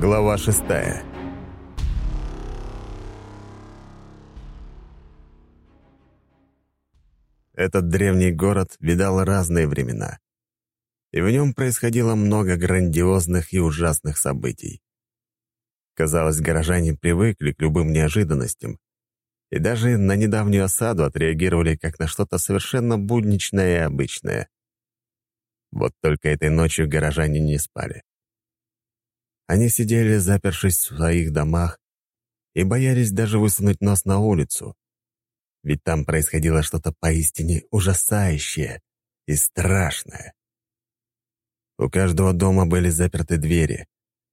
Глава шестая. Этот древний город видал разные времена, и в нем происходило много грандиозных и ужасных событий. Казалось, горожане привыкли к любым неожиданностям, и даже на недавнюю осаду отреагировали как на что-то совершенно будничное и обычное. Вот только этой ночью горожане не спали. Они сидели, запершись в своих домах, и боялись даже высунуть нос на улицу. Ведь там происходило что-то поистине ужасающее и страшное. У каждого дома были заперты двери,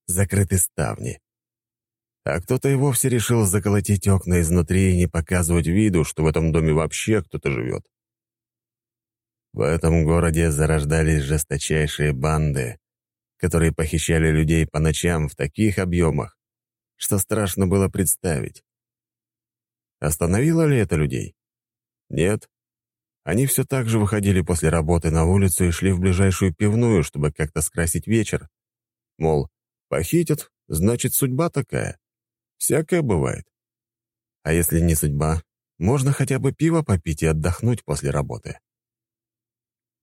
закрыты ставни. А кто-то и вовсе решил заколотить окна изнутри и не показывать виду, что в этом доме вообще кто-то живет. В этом городе зарождались жесточайшие банды, которые похищали людей по ночам в таких объемах, что страшно было представить. Остановило ли это людей? Нет. Они все так же выходили после работы на улицу и шли в ближайшую пивную, чтобы как-то скрасить вечер. Мол, похитят, значит, судьба такая. Всякое бывает. А если не судьба, можно хотя бы пиво попить и отдохнуть после работы.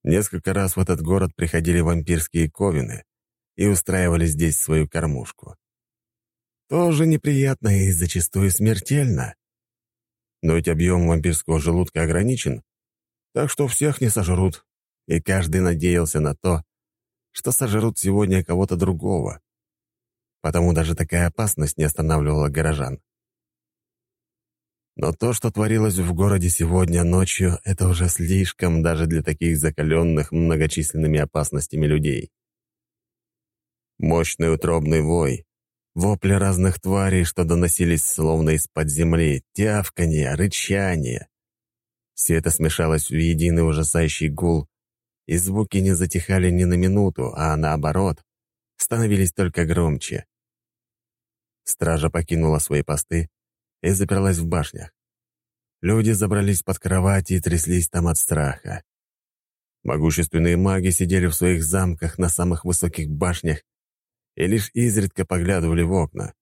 Несколько раз в этот город приходили вампирские ковины, и устраивали здесь свою кормушку. Тоже неприятно и зачастую смертельно. Но ведь объем вампирского желудка ограничен, так что всех не сожрут, и каждый надеялся на то, что сожрут сегодня кого-то другого. Потому даже такая опасность не останавливала горожан. Но то, что творилось в городе сегодня ночью, это уже слишком даже для таких закаленных многочисленными опасностями людей. Мощный утробный вой, вопли разных тварей, что доносились словно из-под земли, тявканье, рычание. Все это смешалось в единый ужасающий гул, и звуки не затихали ни на минуту, а наоборот, становились только громче. Стража покинула свои посты и заперлась в башнях. Люди забрались под кровати и тряслись там от страха. Могущественные маги сидели в своих замках на самых высоких башнях и лишь изредка поглядывали в окна.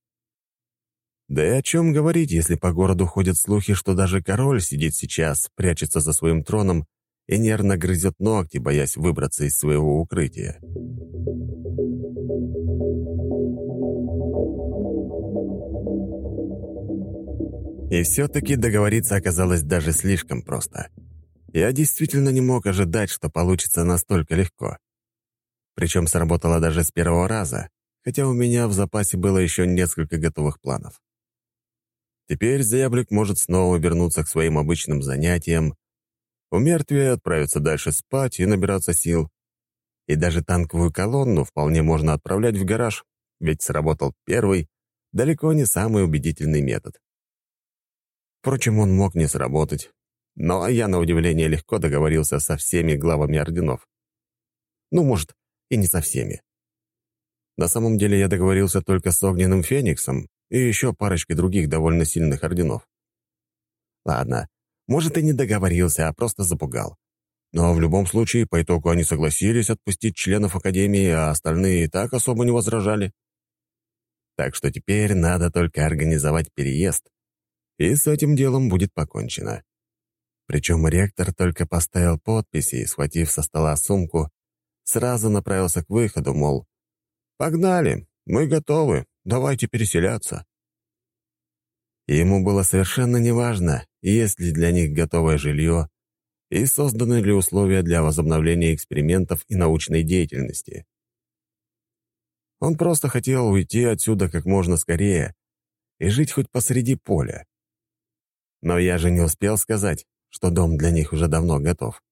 Да и о чем говорить, если по городу ходят слухи, что даже король сидит сейчас, прячется за своим троном и нервно грызет ногти, боясь выбраться из своего укрытия. И все-таки договориться оказалось даже слишком просто. Я действительно не мог ожидать, что получится настолько легко. Причем сработало даже с первого раза, хотя у меня в запасе было еще несколько готовых планов. Теперь заяблик может снова вернуться к своим обычным занятиям, у мертвия отправиться дальше спать и набираться сил. И даже танковую колонну вполне можно отправлять в гараж, ведь сработал первый, далеко не самый убедительный метод. Впрочем, он мог не сработать, но я, на удивление, легко договорился со всеми главами орденов. Ну, может, и не со всеми. На самом деле я договорился только с Огненным Фениксом и еще парочкой других довольно сильных орденов. Ладно, может, и не договорился, а просто запугал. Но в любом случае, по итогу они согласились отпустить членов Академии, а остальные и так особо не возражали. Так что теперь надо только организовать переезд, и с этим делом будет покончено. Причем ректор только поставил подписи и, схватив со стола сумку, сразу направился к выходу, мол, «Погнали! Мы готовы! Давайте переселяться!» ему было совершенно неважно, есть ли для них готовое жилье и созданы ли условия для возобновления экспериментов и научной деятельности. Он просто хотел уйти отсюда как можно скорее и жить хоть посреди поля. Но я же не успел сказать, что дом для них уже давно готов.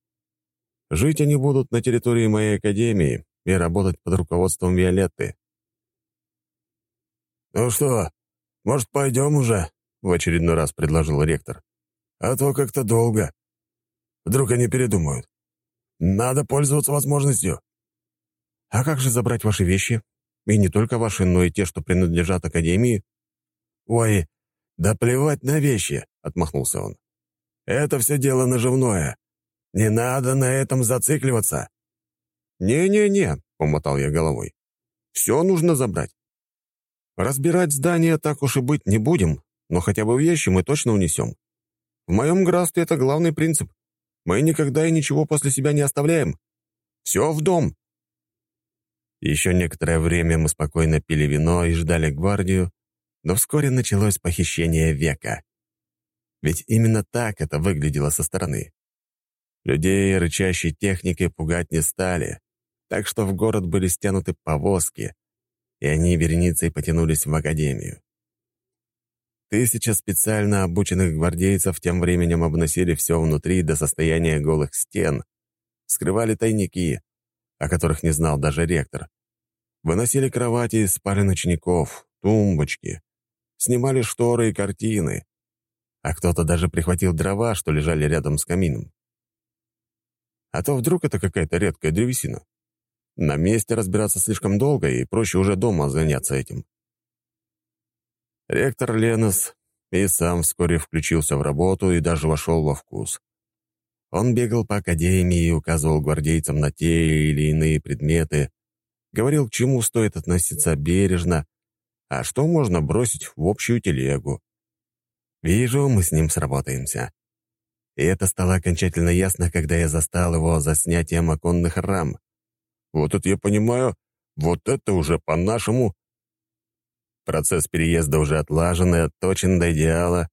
Жить они будут на территории моей академии, и работать под руководством Виолетты. «Ну что, может, пойдем уже?» — в очередной раз предложил ректор. «А то как-то долго. Вдруг они передумают. Надо пользоваться возможностью». «А как же забрать ваши вещи? И не только ваши, но и те, что принадлежат Академии?» «Ой, да плевать на вещи», — отмахнулся он. «Это все дело наживное. Не надо на этом зацикливаться. «Не-не-не», — помотал я головой. «Все нужно забрать». Разбирать здание так уж и быть не будем, но хотя бы вещи мы точно унесем. В моем графстве это главный принцип. Мы никогда и ничего после себя не оставляем. Все в дом. Еще некоторое время мы спокойно пили вино и ждали гвардию, но вскоре началось похищение века. Ведь именно так это выглядело со стороны. Людей рычащей техникой пугать не стали, так что в город были стянуты повозки, и они вереницей потянулись в академию. Тысяча специально обученных гвардейцев тем временем обносили все внутри до состояния голых стен, скрывали тайники, о которых не знал даже ректор, выносили кровати из спален учеников, тумбочки, снимали шторы и картины, а кто-то даже прихватил дрова, что лежали рядом с камином. А то вдруг это какая-то редкая древесина. На месте разбираться слишком долго, и проще уже дома заняться этим. Ректор Ленос и сам вскоре включился в работу и даже вошел во вкус. Он бегал по академии и указывал гвардейцам на те или иные предметы, говорил, к чему стоит относиться бережно, а что можно бросить в общую телегу. Вижу, мы с ним сработаемся. И это стало окончательно ясно, когда я застал его за снятием оконных рам. Вот это я понимаю, вот это уже по-нашему. Процесс переезда уже отлажен и отточен до идеала,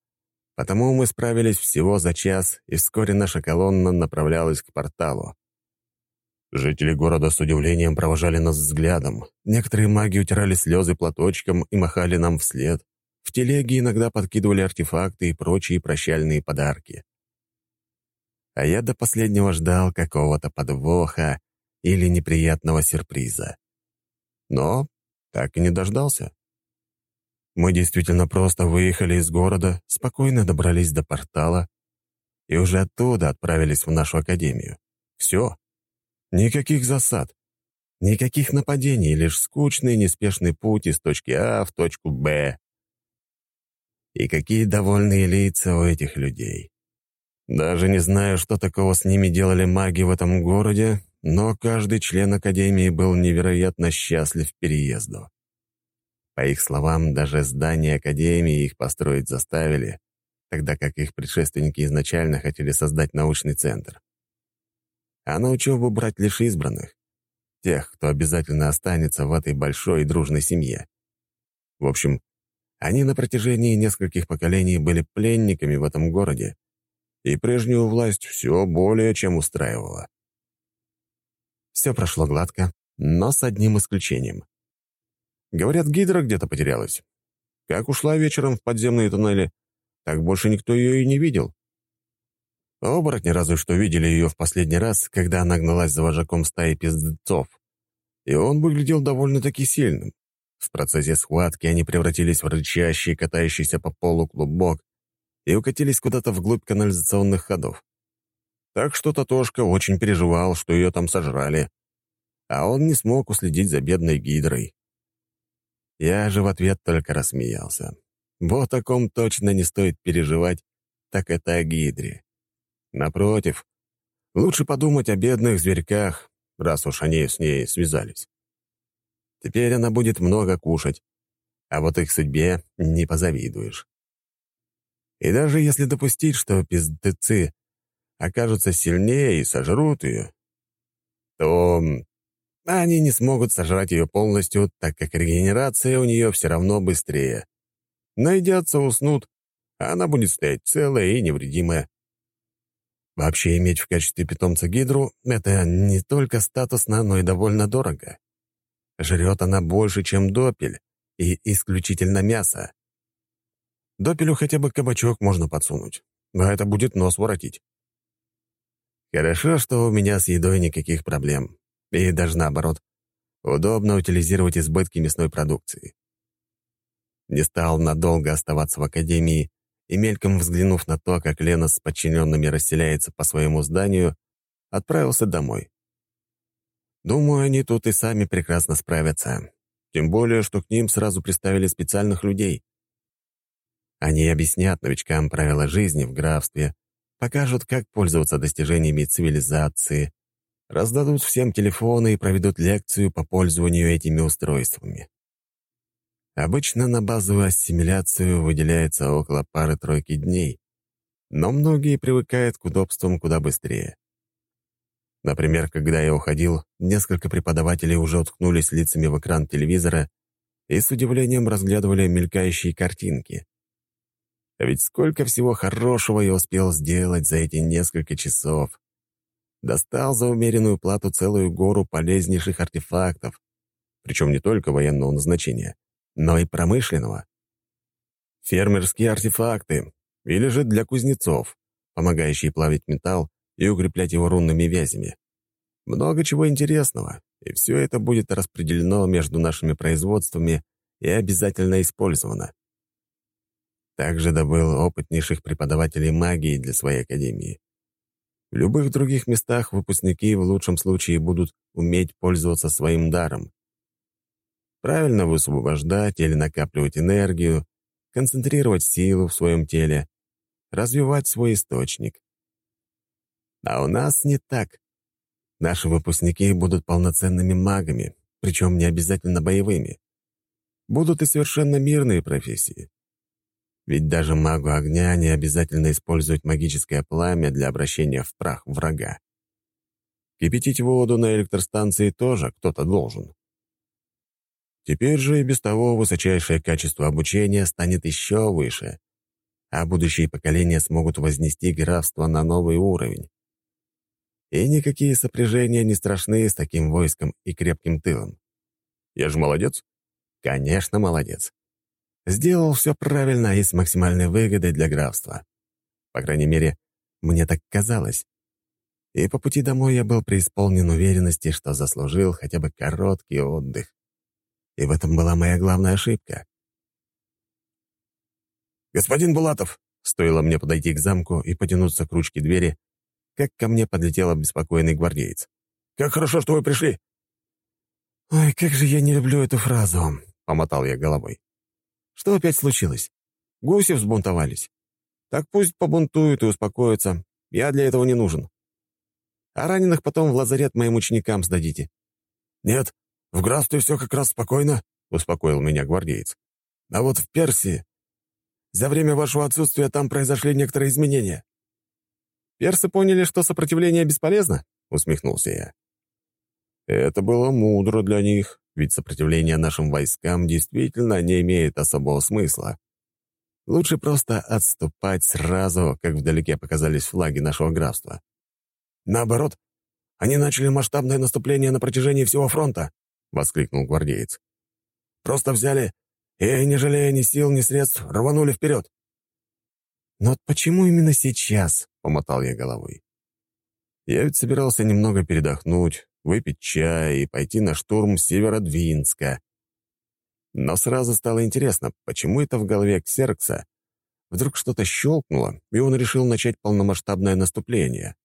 потому мы справились всего за час, и вскоре наша колонна направлялась к порталу. Жители города с удивлением провожали нас взглядом. Некоторые маги утирали слезы платочком и махали нам вслед. В телеге иногда подкидывали артефакты и прочие прощальные подарки. А я до последнего ждал какого-то подвоха или неприятного сюрприза. Но так и не дождался. Мы действительно просто выехали из города, спокойно добрались до портала и уже оттуда отправились в нашу академию. Все. Никаких засад. Никаких нападений, лишь скучный, неспешный путь из точки А в точку Б. И какие довольные лица у этих людей. Даже не знаю, что такого с ними делали маги в этом городе, но каждый член Академии был невероятно счастлив переезду. По их словам, даже здание Академии их построить заставили, тогда как их предшественники изначально хотели создать научный центр. А на учебу брать лишь избранных, тех, кто обязательно останется в этой большой и дружной семье. В общем, они на протяжении нескольких поколений были пленниками в этом городе, и прежнюю власть все более чем устраивало. Все прошло гладко, но с одним исключением. Говорят, Гидра где-то потерялась. Как ушла вечером в подземные туннели, так больше никто ее и не видел. Оборотни разве что видели ее в последний раз, когда она гналась за вожаком стаи пиздецов. И он выглядел довольно-таки сильным. В процессе схватки они превратились в рычащий, катающийся по полу клубок и укатились куда-то вглубь канализационных ходов. Так что Татошка очень переживал, что ее там сожрали, а он не смог уследить за бедной гидрой. Я же в ответ только рассмеялся. Вот о ком точно не стоит переживать, так это о гидре. Напротив, лучше подумать о бедных зверьках, раз уж они с ней связались. Теперь она будет много кушать, а вот их судьбе не позавидуешь. И даже если допустить, что пиздецы окажутся сильнее и сожрут ее, то они не смогут сожрать ее полностью, так как регенерация у нее все равно быстрее. Найдятся, уснут, а она будет стоять целая и невредимая. Вообще иметь в качестве питомца гидру — это не только статусно, но и довольно дорого. Жрет она больше, чем допель, и исключительно мясо. Допелю хотя бы кабачок можно подсунуть, но это будет нос воротить. Хорошо, что у меня с едой никаких проблем. И даже наоборот, удобно утилизировать избытки мясной продукции. Не стал надолго оставаться в академии и, мельком взглянув на то, как Лена с подчиненными расселяется по своему зданию, отправился домой. Думаю, они тут и сами прекрасно справятся. Тем более, что к ним сразу представили специальных людей. Они объяснят новичкам правила жизни в графстве, покажут, как пользоваться достижениями цивилизации, раздадут всем телефоны и проведут лекцию по пользованию этими устройствами. Обычно на базовую ассимиляцию выделяется около пары-тройки дней, но многие привыкают к удобствам куда быстрее. Например, когда я уходил, несколько преподавателей уже уткнулись лицами в экран телевизора и с удивлением разглядывали мелькающие картинки. А ведь сколько всего хорошего я успел сделать за эти несколько часов. Достал за умеренную плату целую гору полезнейших артефактов, причем не только военного назначения, но и промышленного. Фермерские артефакты, или же для кузнецов, помогающие плавить металл и укреплять его рунными вязями. Много чего интересного, и все это будет распределено между нашими производствами и обязательно использовано. Также добыл опытнейших преподавателей магии для своей академии. В любых других местах выпускники в лучшем случае будут уметь пользоваться своим даром. Правильно высвобождать или накапливать энергию, концентрировать силу в своем теле, развивать свой источник. А у нас не так. Наши выпускники будут полноценными магами, причем не обязательно боевыми. Будут и совершенно мирные профессии. Ведь даже магу огня не обязательно использовать магическое пламя для обращения в прах врага. Кипятить воду на электростанции тоже кто-то должен. Теперь же и без того высочайшее качество обучения станет еще выше, а будущие поколения смогут вознести графство на новый уровень. И никакие сопряжения не страшны с таким войском и крепким тылом. Я же молодец? Конечно, молодец. Сделал все правильно и с максимальной выгодой для графства. По крайней мере, мне так казалось. И по пути домой я был преисполнен уверенности, что заслужил хотя бы короткий отдых. И в этом была моя главная ошибка. «Господин Булатов!» Стоило мне подойти к замку и потянуться к ручке двери, как ко мне подлетел обеспокоенный гвардеец. «Как хорошо, что вы пришли!» «Ой, как же я не люблю эту фразу!» — помотал я головой. Что опять случилось? Гуси взбунтовались. Так пусть побунтуют и успокоятся. Я для этого не нужен. А раненых потом в лазарет моим ученикам сдадите. Нет, в графстве все как раз спокойно, — успокоил меня гвардеец. А вот в Персии... За время вашего отсутствия там произошли некоторые изменения. Персы поняли, что сопротивление бесполезно? — усмехнулся я. Это было мудро для них ведь сопротивление нашим войскам действительно не имеет особого смысла. Лучше просто отступать сразу, как вдалеке показались флаги нашего графства. «Наоборот, они начали масштабное наступление на протяжении всего фронта», — воскликнул гвардеец. «Просто взяли и, не жалея ни сил, ни средств, рванули вперед». «Но вот почему именно сейчас?» — помотал я головой. Я ведь собирался немного передохнуть, выпить чай и пойти на штурм Северодвинска. Но сразу стало интересно, почему это в голове Ксеркса вдруг что-то щелкнуло, и он решил начать полномасштабное наступление.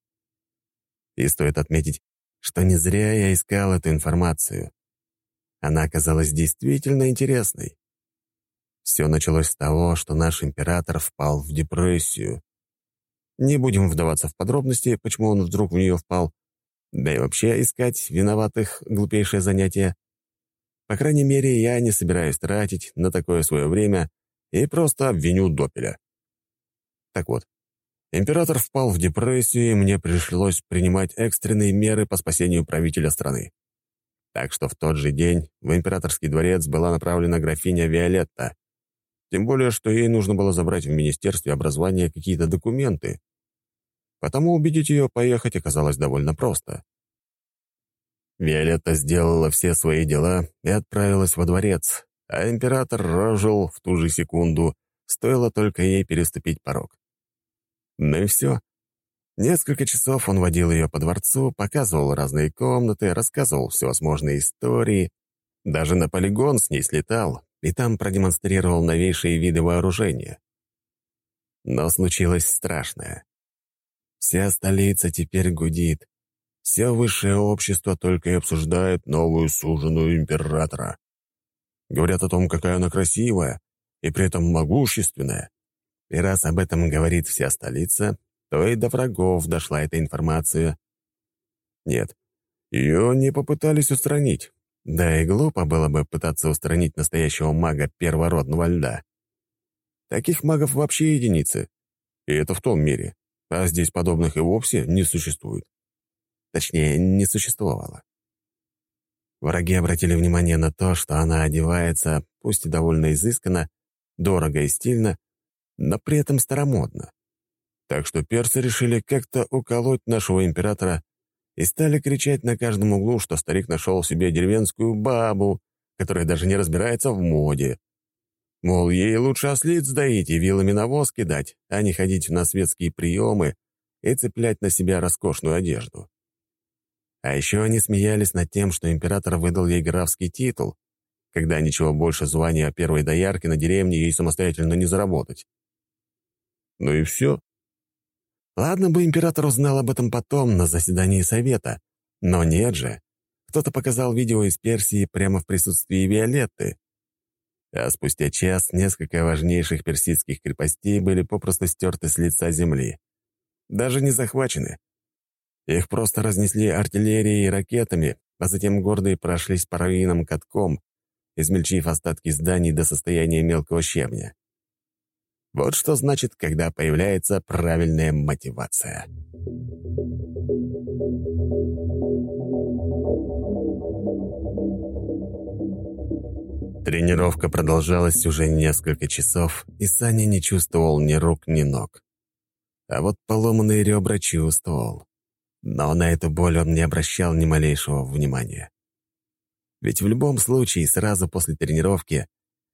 И стоит отметить, что не зря я искал эту информацию. Она оказалась действительно интересной. Все началось с того, что наш император впал в депрессию. Не будем вдаваться в подробности, почему он вдруг в нее впал, да и вообще искать виноватых — глупейшее занятие. По крайней мере, я не собираюсь тратить на такое свое время и просто обвиню Допеля. Так вот, император впал в депрессию, и мне пришлось принимать экстренные меры по спасению правителя страны. Так что в тот же день в императорский дворец была направлена графиня Виолетта. Тем более, что ей нужно было забрать в Министерстве образования какие-то документы, Потому убедить ее поехать оказалось довольно просто. Виолетта сделала все свои дела и отправилась во дворец, а император рожил в ту же секунду, стоило только ей переступить порог. Ну и все. Несколько часов он водил ее по дворцу, показывал разные комнаты, рассказывал всевозможные истории, даже на полигон с ней слетал и там продемонстрировал новейшие виды вооружения. Но случилось страшное. Вся столица теперь гудит. Все высшее общество только и обсуждает новую суженую императора. Говорят о том, какая она красивая и при этом могущественная. И раз об этом говорит вся столица, то и до врагов дошла эта информация. Нет, ее не попытались устранить, Да и глупо было бы пытаться устранить настоящего мага первородного льда. Таких магов вообще единицы. И это в том мире. А здесь подобных и вовсе не существует. Точнее, не существовало. Враги обратили внимание на то, что она одевается, пусть и довольно изысканно, дорого и стильно, но при этом старомодно. Так что персы решили как-то уколоть нашего императора и стали кричать на каждом углу, что старик нашел себе деревенскую бабу, которая даже не разбирается в моде. Мол, ей лучше ослиц доить и вилами на воз кидать, а не ходить на светские приемы и цеплять на себя роскошную одежду. А еще они смеялись над тем, что император выдал ей графский титул, когда ничего больше звания первой доярки на деревне ей самостоятельно не заработать. Ну и все. Ладно бы император узнал об этом потом, на заседании совета, но нет же. Кто-то показал видео из Персии прямо в присутствии Виолетты. А спустя час несколько важнейших персидских крепостей были попросту стерты с лица земли. Даже не захвачены. Их просто разнесли артиллерией и ракетами, а затем гордые прошлись по руинам катком, измельчив остатки зданий до состояния мелкого щебня. Вот что значит, когда появляется правильная мотивация. Тренировка продолжалась уже несколько часов, и Саня не чувствовал ни рук, ни ног. А вот поломанные ребра чувствовал. Но на эту боль он не обращал ни малейшего внимания. Ведь в любом случае, сразу после тренировки,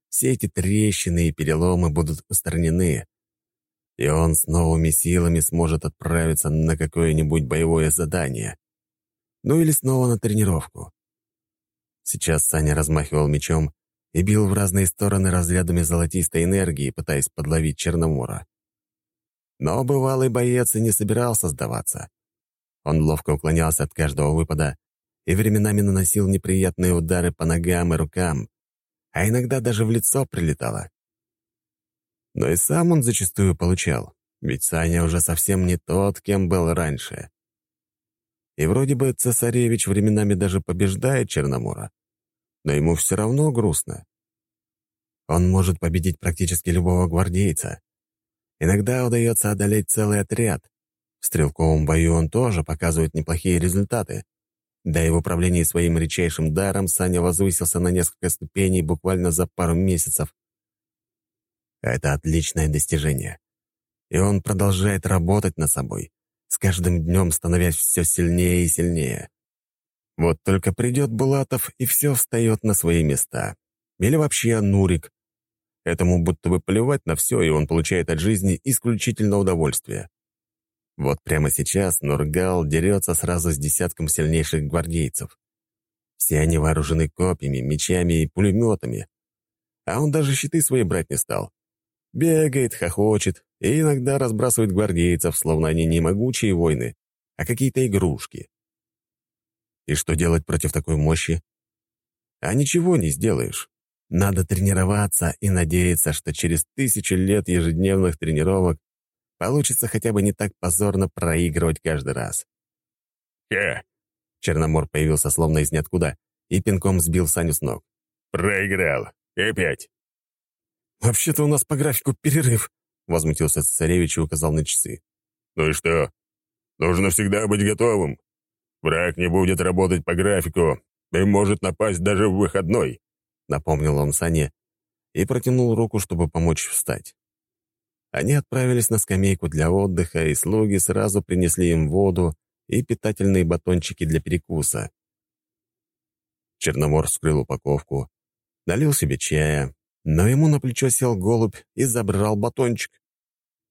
все эти трещины и переломы будут устранены, и он с новыми силами сможет отправиться на какое-нибудь боевое задание. Ну или снова на тренировку. Сейчас Саня размахивал мечом и бил в разные стороны разрядами золотистой энергии, пытаясь подловить Черномора. Но бывалый боец и не собирался сдаваться. Он ловко уклонялся от каждого выпада и временами наносил неприятные удары по ногам и рукам, а иногда даже в лицо прилетало. Но и сам он зачастую получал, ведь Саня уже совсем не тот, кем был раньше. И вроде бы цесаревич временами даже побеждает Черномора, но ему все равно грустно. Он может победить практически любого гвардейца. Иногда удается одолеть целый отряд, в стрелковом бою он тоже показывает неплохие результаты. Да и в управлении своим редчайшим даром Саня возвысился на несколько ступеней буквально за пару месяцев. Это отличное достижение. И он продолжает работать над собой, с каждым днем становясь все сильнее и сильнее. Вот только придет Булатов, и все встает на свои места. Или вообще Нурик. Этому будто бы плевать на все, и он получает от жизни исключительно удовольствие. Вот прямо сейчас Нургал дерется сразу с десятком сильнейших гвардейцев. Все они вооружены копьями, мечами и пулеметами. А он даже щиты свои брать не стал. Бегает, хохочет и иногда разбрасывает гвардейцев, словно они не могучие воины, а какие-то игрушки. И что делать против такой мощи? А ничего не сделаешь. Надо тренироваться и надеяться, что через тысячи лет ежедневных тренировок Получится хотя бы не так позорно проигрывать каждый раз. «Хе!» Черномор появился словно из ниоткуда и пинком сбил Саню с ног. «Проиграл! Опять!» «Вообще-то у нас по графику перерыв», — возмутился цесаревич и указал на часы. «Ну и что? Нужно всегда быть готовым. Враг не будет работать по графику и может напасть даже в выходной», — напомнил он Сане и протянул руку, чтобы помочь встать. Они отправились на скамейку для отдыха, и слуги сразу принесли им воду и питательные батончики для перекуса. Черномор вскрыл упаковку, налил себе чая, но ему на плечо сел голубь и забрал батончик,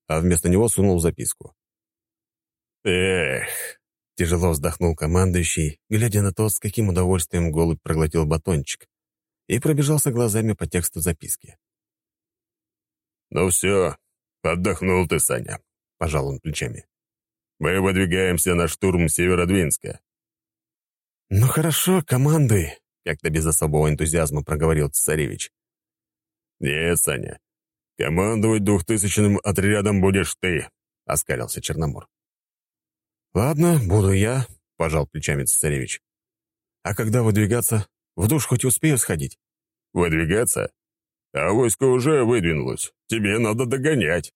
а вместо него сунул записку. «Эх!» — тяжело вздохнул командующий, глядя на то, с каким удовольствием голубь проглотил батончик, и пробежался глазами по тексту записки. «Ну все, «Отдохнул ты, Саня», — пожал он плечами. «Мы выдвигаемся на штурм Северодвинска». «Ну хорошо, командуй», — как-то без особого энтузиазма проговорил цесаревич. «Нет, Саня, командовать двухтысячным отрядом будешь ты», — оскалился Черномор. «Ладно, буду я», — пожал плечами цесаревич. «А когда выдвигаться? В душ хоть успею сходить?» «Выдвигаться? А войско уже выдвинулось. Тебе надо догонять».